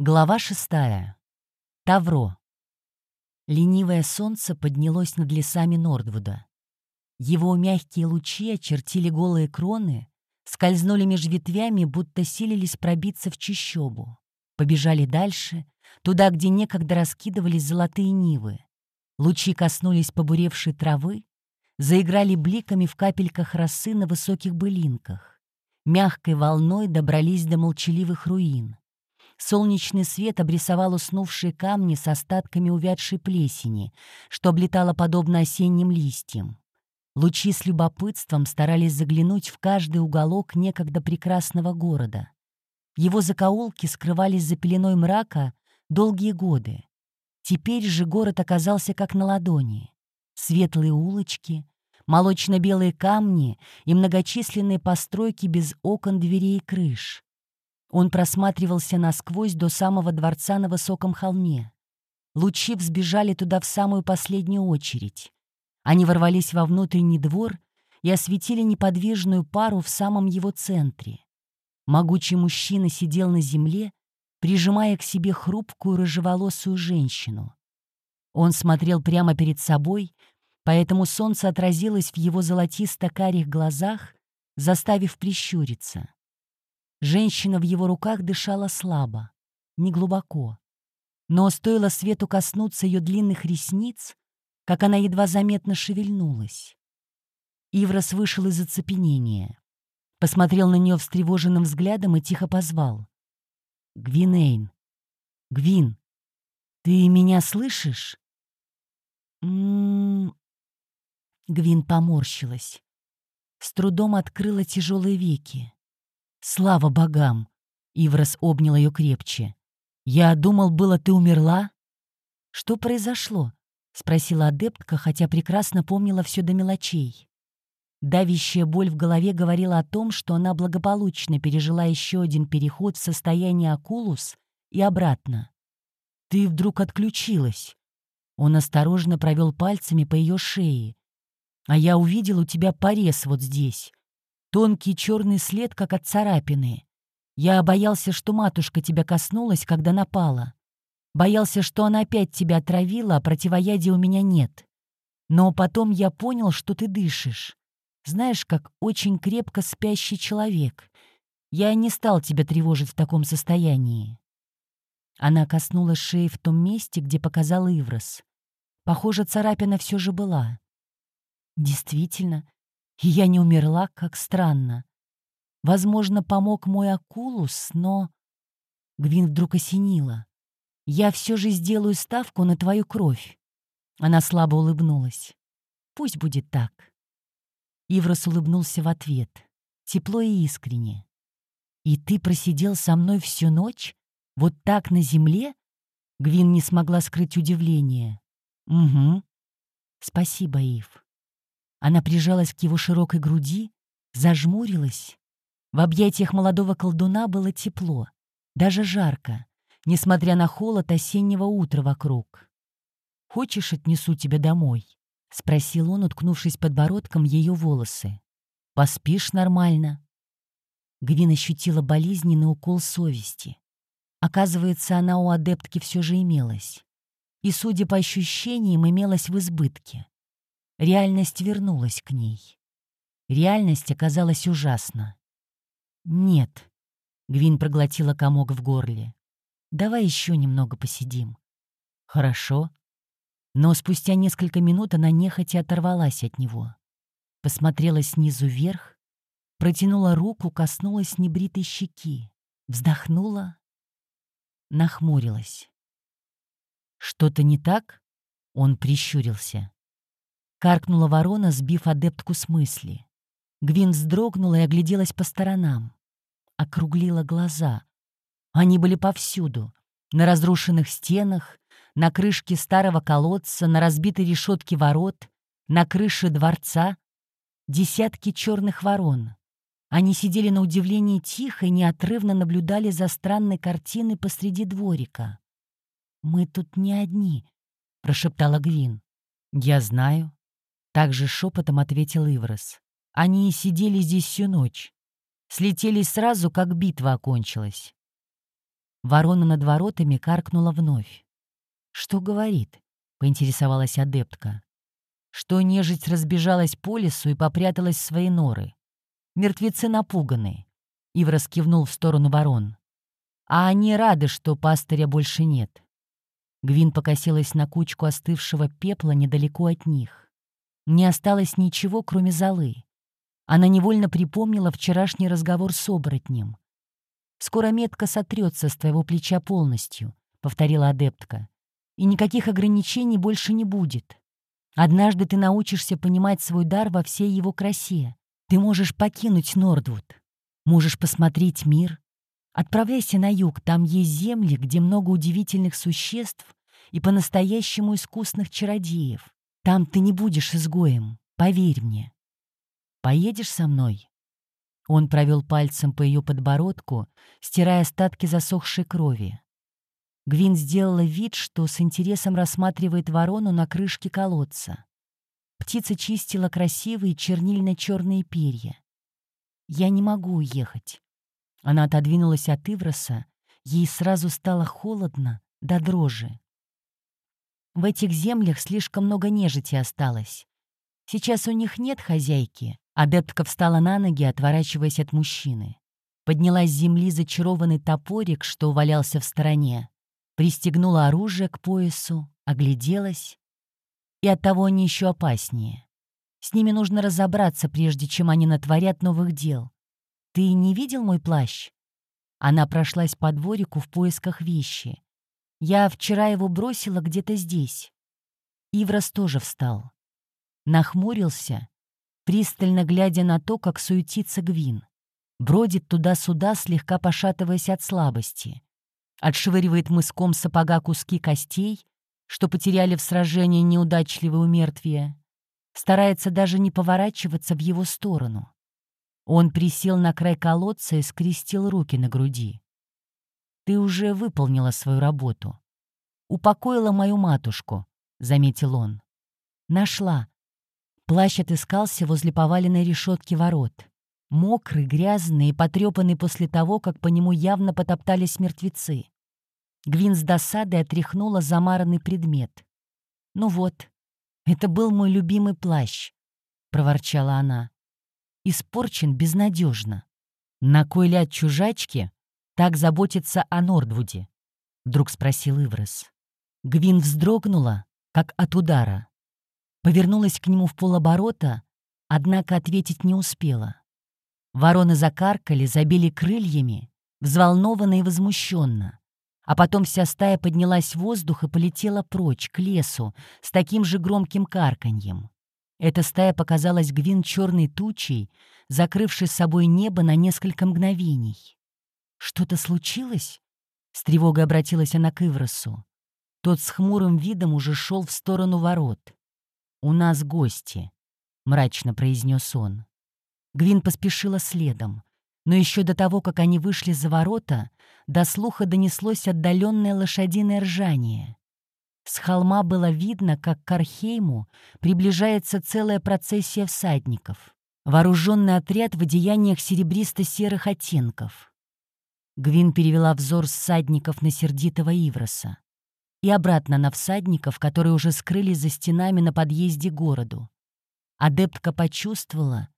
Глава шестая. Тавро. Ленивое солнце поднялось над лесами Нордвуда. Его мягкие лучи очертили голые кроны, скользнули меж ветвями, будто силились пробиться в чищобу. Побежали дальше, туда, где некогда раскидывались золотые нивы. Лучи коснулись побуревшей травы, заиграли бликами в капельках росы на высоких былинках. Мягкой волной добрались до молчаливых руин. Солнечный свет обрисовал уснувшие камни с остатками увядшей плесени, что облетало подобно осенним листьям. Лучи с любопытством старались заглянуть в каждый уголок некогда прекрасного города. Его закоулки скрывались за пеленой мрака долгие годы. Теперь же город оказался как на ладони. Светлые улочки, молочно-белые камни и многочисленные постройки без окон, дверей и крыш. Он просматривался насквозь до самого дворца на высоком холме. Лучи взбежали туда в самую последнюю очередь. Они ворвались во внутренний двор и осветили неподвижную пару в самом его центре. Могучий мужчина сидел на земле, прижимая к себе хрупкую рыжеволосую женщину. Он смотрел прямо перед собой, поэтому солнце отразилось в его золотисто-карих глазах, заставив прищуриться. Женщина в его руках дышала слабо, неглубоко. Но стоило свету коснуться ее длинных ресниц, как она едва заметно шевельнулась. Иврос вышел из оцепенения. Посмотрел на нее встревоженным взглядом и тихо позвал. «Гвинейн! Гвин, ты меня слышишь?» «М-м-м...» Гвин поморщилась. С трудом открыла тяжелые веки. «Слава богам!» — Иврос обнял ее крепче. «Я думал, было, ты умерла?» «Что произошло?» — спросила адептка, хотя прекрасно помнила все до мелочей. Давящая боль в голове говорила о том, что она благополучно пережила еще один переход в состояние Акулус и обратно. «Ты вдруг отключилась». Он осторожно провел пальцами по ее шее. «А я увидел у тебя порез вот здесь. Тонкий черный след, как от царапины. Я боялся, что матушка тебя коснулась, когда напала. Боялся, что она опять тебя отравила, а противоядия у меня нет. Но потом я понял, что ты дышишь. Знаешь, как очень крепко спящий человек. Я не стал тебя тревожить в таком состоянии. Она коснулась шеи в том месте, где показал Иврос. Похоже, царапина все же была. Действительно, и я не умерла, как странно. Возможно, помог мой акулус, но... Гвин вдруг осенила. «Я все же сделаю ставку на твою кровь». Она слабо улыбнулась. «Пусть будет так». Иврос улыбнулся в ответ, тепло и искренне. «И ты просидел со мной всю ночь? Вот так на земле?» Гвин не смогла скрыть удивление. «Угу. Спасибо, Ив. Она прижалась к его широкой груди, зажмурилась. В объятиях молодого колдуна было тепло, даже жарко, несмотря на холод осеннего утра вокруг. «Хочешь, отнесу тебя домой?» — спросил он, уткнувшись подбородком ее волосы. «Поспишь нормально?» Гвин ощутила болезненный укол совести. Оказывается, она у адептки все же имелась. И, судя по ощущениям, имелась в избытке. Реальность вернулась к ней. Реальность оказалась ужасна. «Нет», — Гвин проглотила комок в горле. «Давай еще немного посидим». «Хорошо». Но спустя несколько минут она нехотя оторвалась от него. Посмотрела снизу вверх, протянула руку, коснулась небритой щеки, вздохнула, нахмурилась. «Что-то не так?» — он прищурился. Каркнула ворона, сбив адептку с мысли. Гвин вздрогнула и огляделась по сторонам. Округлила глаза. Они были повсюду. На разрушенных стенах, на крышке старого колодца, на разбитой решетке ворот, на крыше дворца. Десятки черных ворон. Они сидели на удивление тихо и неотрывно наблюдали за странной картиной посреди дворика. «Мы тут не одни», — прошептала Гвин. «Я знаю», также шепотом ответил Иврос. Они сидели здесь всю ночь. Слетели сразу, как битва окончилась. Ворона над воротами каркнула вновь. «Что говорит?» — поинтересовалась адептка. Что нежить разбежалась по лесу и попряталась в свои норы. Мертвецы напуганы. Иврос кивнул в сторону ворон. А они рады, что пастыря больше нет. Гвин покосилась на кучку остывшего пепла недалеко от них. Не осталось ничего, кроме золы. Она невольно припомнила вчерашний разговор с оборотнем. «Скоро метка сотрется с твоего плеча полностью», — повторила адептка. «И никаких ограничений больше не будет. Однажды ты научишься понимать свой дар во всей его красе. Ты можешь покинуть Нордвуд, можешь посмотреть мир. Отправляйся на юг, там есть земли, где много удивительных существ и по-настоящему искусных чародеев. Там ты не будешь изгоем, поверь мне. Поедешь со мной?» Он провел пальцем по ее подбородку, стирая остатки засохшей крови. Гвин сделала вид, что с интересом рассматривает ворону на крышке колодца. Птица чистила красивые чернильно-черные перья. «Я не могу уехать». Она отодвинулась от Ивроса, ей сразу стало холодно до дрожи. В этих землях слишком много нежити осталось. Сейчас у них нет хозяйки. Адептка встала на ноги, отворачиваясь от мужчины. Подняла с земли зачарованный топорик, что валялся в стороне. Пристегнула оружие к поясу, огляделась. И оттого они еще опаснее. С ними нужно разобраться, прежде чем они натворят новых дел. Ты не видел мой плащ? Она прошлась по дворику в поисках вещи. Я вчера его бросила где-то здесь. Иврос тоже встал нахмурился, пристально глядя на то, как суетится Гвин. Бродит туда-сюда, слегка пошатываясь от слабости. Отшвыривает мыском сапога куски костей, что потеряли в сражении неудачливые умертвия. Старается даже не поворачиваться в его сторону. Он присел на край колодца и скрестил руки на груди. «Ты уже выполнила свою работу. Упокоила мою матушку», — заметил он. «Нашла, Плащ отыскался возле поваленной решетки ворот. Мокрый, грязный и потрепанный после того, как по нему явно потоптались мертвецы. Гвин с досадой отряхнула замаранный предмет. «Ну вот, это был мой любимый плащ», — проворчала она. «Испорчен безнадежно. На кой ляд чужачки так заботится о Нордвуде?» — вдруг спросил Иврес. Гвин вздрогнула, как от удара. Повернулась к нему в полоборота, однако ответить не успела. Вороны закаркали, забили крыльями, взволнованно и возмущенно. А потом вся стая поднялась в воздух и полетела прочь, к лесу, с таким же громким карканьем. Эта стая показалась Гвин черной тучей, закрывшей собой небо на несколько мгновений. «Что-то случилось?» — с тревогой обратилась она к Ивросу. Тот с хмурым видом уже шел в сторону ворот. «У нас гости», — мрачно произнес он. Гвин поспешила следом, но еще до того, как они вышли за ворота, до слуха донеслось отдаленное лошадиное ржание. С холма было видно, как к Архейму приближается целая процессия всадников. Вооруженный отряд в одеяниях серебристо-серых оттенков. Гвин перевела взор всадников на сердитого Ивроса и обратно на всадников, которые уже скрылись за стенами на подъезде к городу. Адептка почувствовала,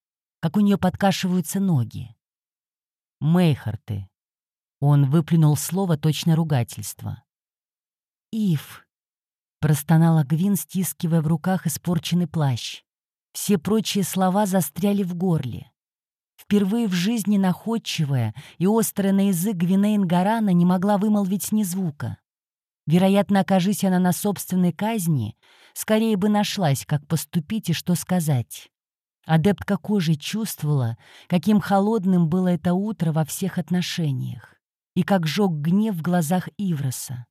как у нее подкашиваются ноги. «Мейхарты». Он выплюнул слово точно ругательство. «Ив», — простонала Гвин, стискивая в руках испорченный плащ. Все прочие слова застряли в горле. Впервые в жизни находчивая и острая на язык Гвинейн Гарана не могла вымолвить ни звука. Вероятно, окажись она на собственной казни, скорее бы нашлась, как поступить и что сказать. Адептка кожей чувствовала, каким холодным было это утро во всех отношениях, и как жег гнев в глазах Ивроса.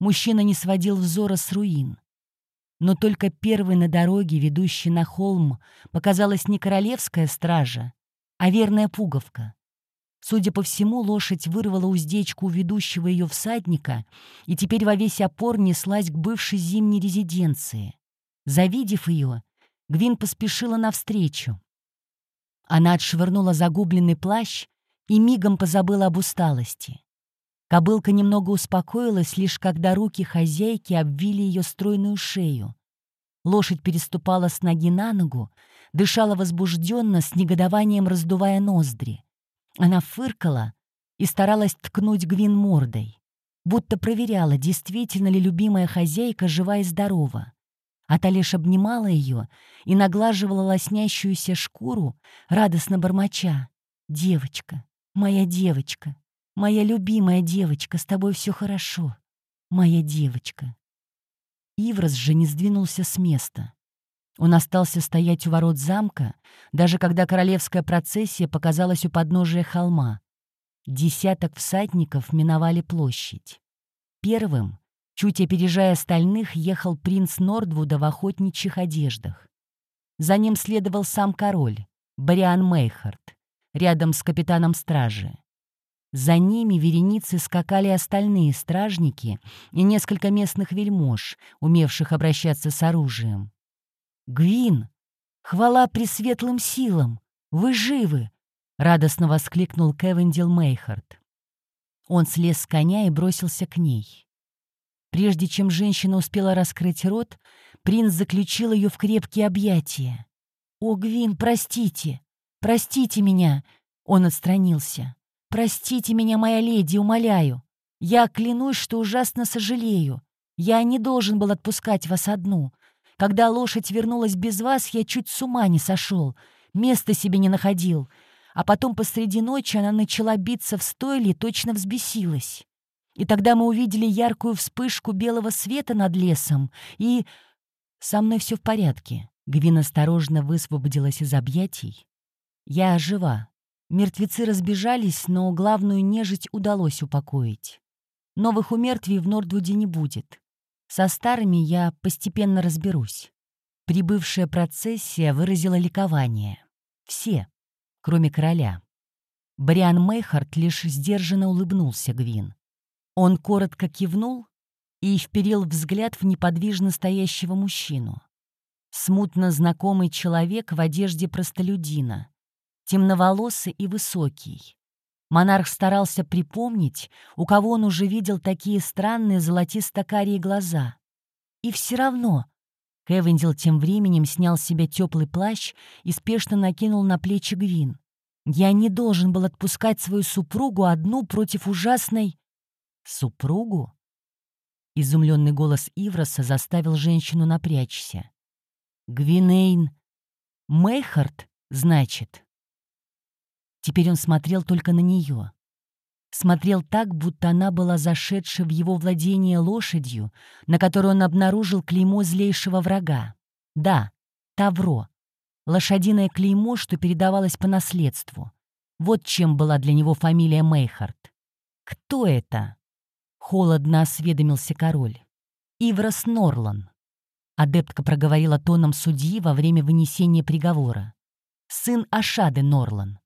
Мужчина не сводил взора с руин. Но только первый на дороге, ведущей на холм, показалась не королевская стража, а верная пуговка. Судя по всему, лошадь вырвала уздечку у ведущего ее всадника и теперь во весь опор неслась к бывшей зимней резиденции. Завидев ее, Гвин поспешила навстречу. Она отшвырнула загубленный плащ и мигом позабыла об усталости. Кобылка немного успокоилась, лишь когда руки хозяйки обвили ее стройную шею. Лошадь переступала с ноги на ногу, дышала возбужденно, с негодованием раздувая ноздри. Она фыркала и старалась ткнуть Гвин мордой, будто проверяла, действительно ли любимая хозяйка жива и здорова. А та обнимала ее и наглаживала лоснящуюся шкуру, радостно бормоча. «Девочка, моя девочка, моя любимая девочка, с тобой все хорошо, моя девочка». Иврос же не сдвинулся с места. Он остался стоять у ворот замка, даже когда королевская процессия показалась у подножия холма. Десяток всадников миновали площадь. Первым, чуть опережая остальных, ехал принц Нордвуда в охотничьих одеждах. За ним следовал сам король, Бариан Мейхард, рядом с капитаном стражи. За ними вереницы скакали остальные стражники и несколько местных вельмож, умевших обращаться с оружием. «Гвин! Хвала пресветлым силам! Вы живы!» — радостно воскликнул Кевендил Мейхард. Он слез с коня и бросился к ней. Прежде чем женщина успела раскрыть рот, принц заключил ее в крепкие объятия. «О, Гвин, простите! Простите меня!» Он отстранился. «Простите меня, моя леди, умоляю. Я клянусь, что ужасно сожалею. Я не должен был отпускать вас одну. Когда лошадь вернулась без вас, я чуть с ума не сошел, места себе не находил. А потом посреди ночи она начала биться в стойле и точно взбесилась. И тогда мы увидели яркую вспышку белого света над лесом, и... Со мной все в порядке. Гвин осторожно высвободилась из объятий. Я жива. Мертвецы разбежались, но главную нежить удалось упокоить. Новых умертвий в Нордвуде не будет. Со старыми я постепенно разберусь. Прибывшая процессия выразила ликование. Все, кроме короля. Бриан Мейхард лишь сдержанно улыбнулся Гвин. Он коротко кивнул и вперил взгляд в неподвижно стоящего мужчину. Смутно знакомый человек в одежде простолюдина, темноволосый и высокий. Монарх старался припомнить, у кого он уже видел такие странные золотисто-карие глаза. И все равно Кевендил тем временем снял с себя теплый плащ и спешно накинул на плечи Гвин. «Я не должен был отпускать свою супругу одну против ужасной...» «Супругу?» Изумленный голос Ивроса заставил женщину напрячься. «Гвинейн... Мейхард, значит?» Теперь он смотрел только на нее. Смотрел так, будто она была зашедшей в его владение лошадью, на которой он обнаружил клеймо злейшего врага. Да, Тавро. Лошадиное клеймо, что передавалось по наследству. Вот чем была для него фамилия Мейхард. «Кто это?» — холодно осведомился король. «Иврос Норлан». Адептка проговорила тоном судьи во время вынесения приговора. «Сын Ашады Норлан.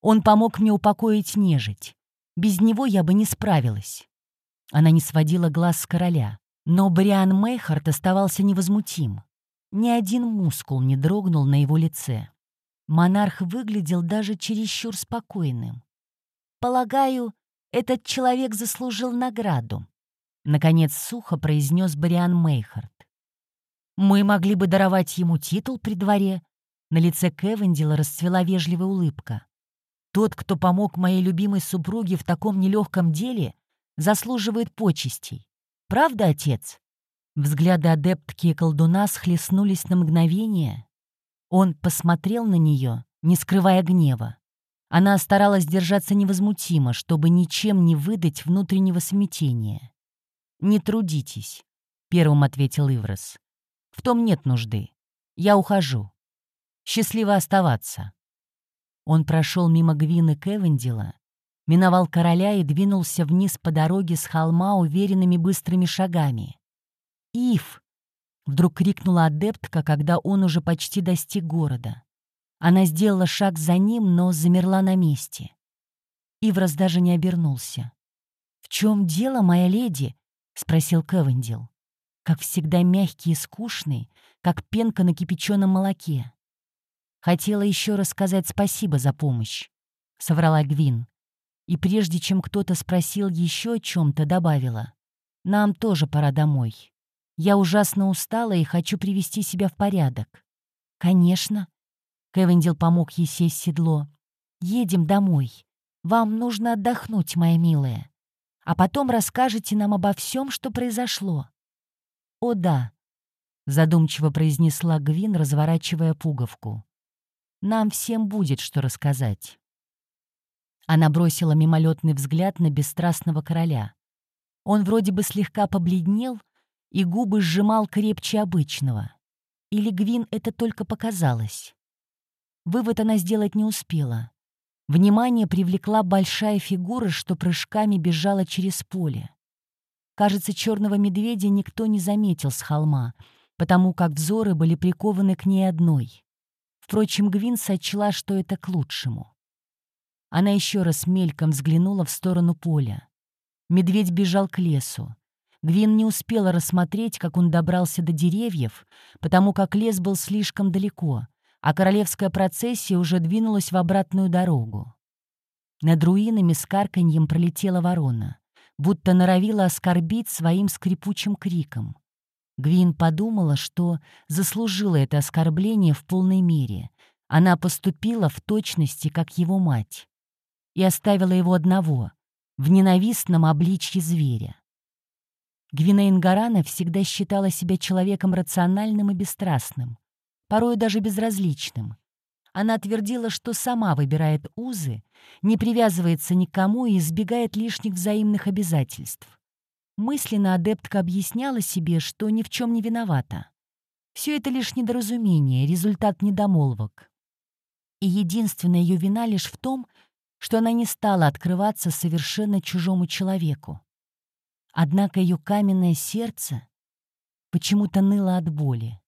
Он помог мне упокоить нежить. Без него я бы не справилась. Она не сводила глаз с короля, но Бриан Мейхард оставался невозмутим. Ни один мускул не дрогнул на его лице. Монарх выглядел даже чересчур спокойным. «Полагаю, этот человек заслужил награду», — наконец сухо произнес Бриан Мейхард. «Мы могли бы даровать ему титул при дворе». На лице Кевендила расцвела вежливая улыбка. Тот, кто помог моей любимой супруге в таком нелегком деле, заслуживает почестей. Правда, отец?» Взгляды адептки и колдуна схлестнулись на мгновение. Он посмотрел на нее, не скрывая гнева. Она старалась держаться невозмутимо, чтобы ничем не выдать внутреннего смятения. «Не трудитесь», — первым ответил Иврос. «В том нет нужды. Я ухожу. Счастливо оставаться». Он прошел мимо Гвины Кевендила, миновал короля и двинулся вниз по дороге с холма уверенными быстрыми шагами. «Ив!» — вдруг крикнула адептка, когда он уже почти достиг города. Она сделала шаг за ним, но замерла на месте. Иврос даже не обернулся. «В чем дело, моя леди?» — спросил Кевендил. Как всегда мягкий и скучный, как пенка на кипяченом молоке. Хотела еще раз сказать спасибо за помощь», — соврала Гвин. и прежде чем кто-то спросил еще о чем-то, добавила. «Нам тоже пора домой. Я ужасно устала и хочу привести себя в порядок». «Конечно». Кевиндил помог ей сесть в седло. «Едем домой. Вам нужно отдохнуть, моя милая. А потом расскажете нам обо всем, что произошло». «О да», — задумчиво произнесла Гвин, разворачивая пуговку. «Нам всем будет что рассказать». Она бросила мимолетный взгляд на бесстрастного короля. Он вроде бы слегка побледнел и губы сжимал крепче обычного. Или Гвин это только показалось? Вывод она сделать не успела. Внимание привлекла большая фигура, что прыжками бежала через поле. Кажется, черного медведя никто не заметил с холма, потому как взоры были прикованы к ней одной. Впрочем, Гвин сочла, что это к лучшему. Она еще раз мельком взглянула в сторону поля. Медведь бежал к лесу. Гвин не успела рассмотреть, как он добрался до деревьев, потому как лес был слишком далеко, а королевская процессия уже двинулась в обратную дорогу. Над руинами с карканьем пролетела ворона, будто норовила оскорбить своим скрипучим криком. Гвин подумала, что заслужила это оскорбление в полной мере. Она поступила в точности, как его мать и оставила его одного, в ненавистном обличье зверя. Гвинейн Гарана всегда считала себя человеком рациональным и бесстрастным, порой даже безразличным. Она твердила, что сама выбирает узы, не привязывается никому и избегает лишних взаимных обязательств. Мысленно адептка объясняла себе, что ни в чем не виновата. Все это лишь недоразумение, результат недомолвок. И единственная ее вина лишь в том, что она не стала открываться совершенно чужому человеку. Однако ее каменное сердце почему-то ныло от боли.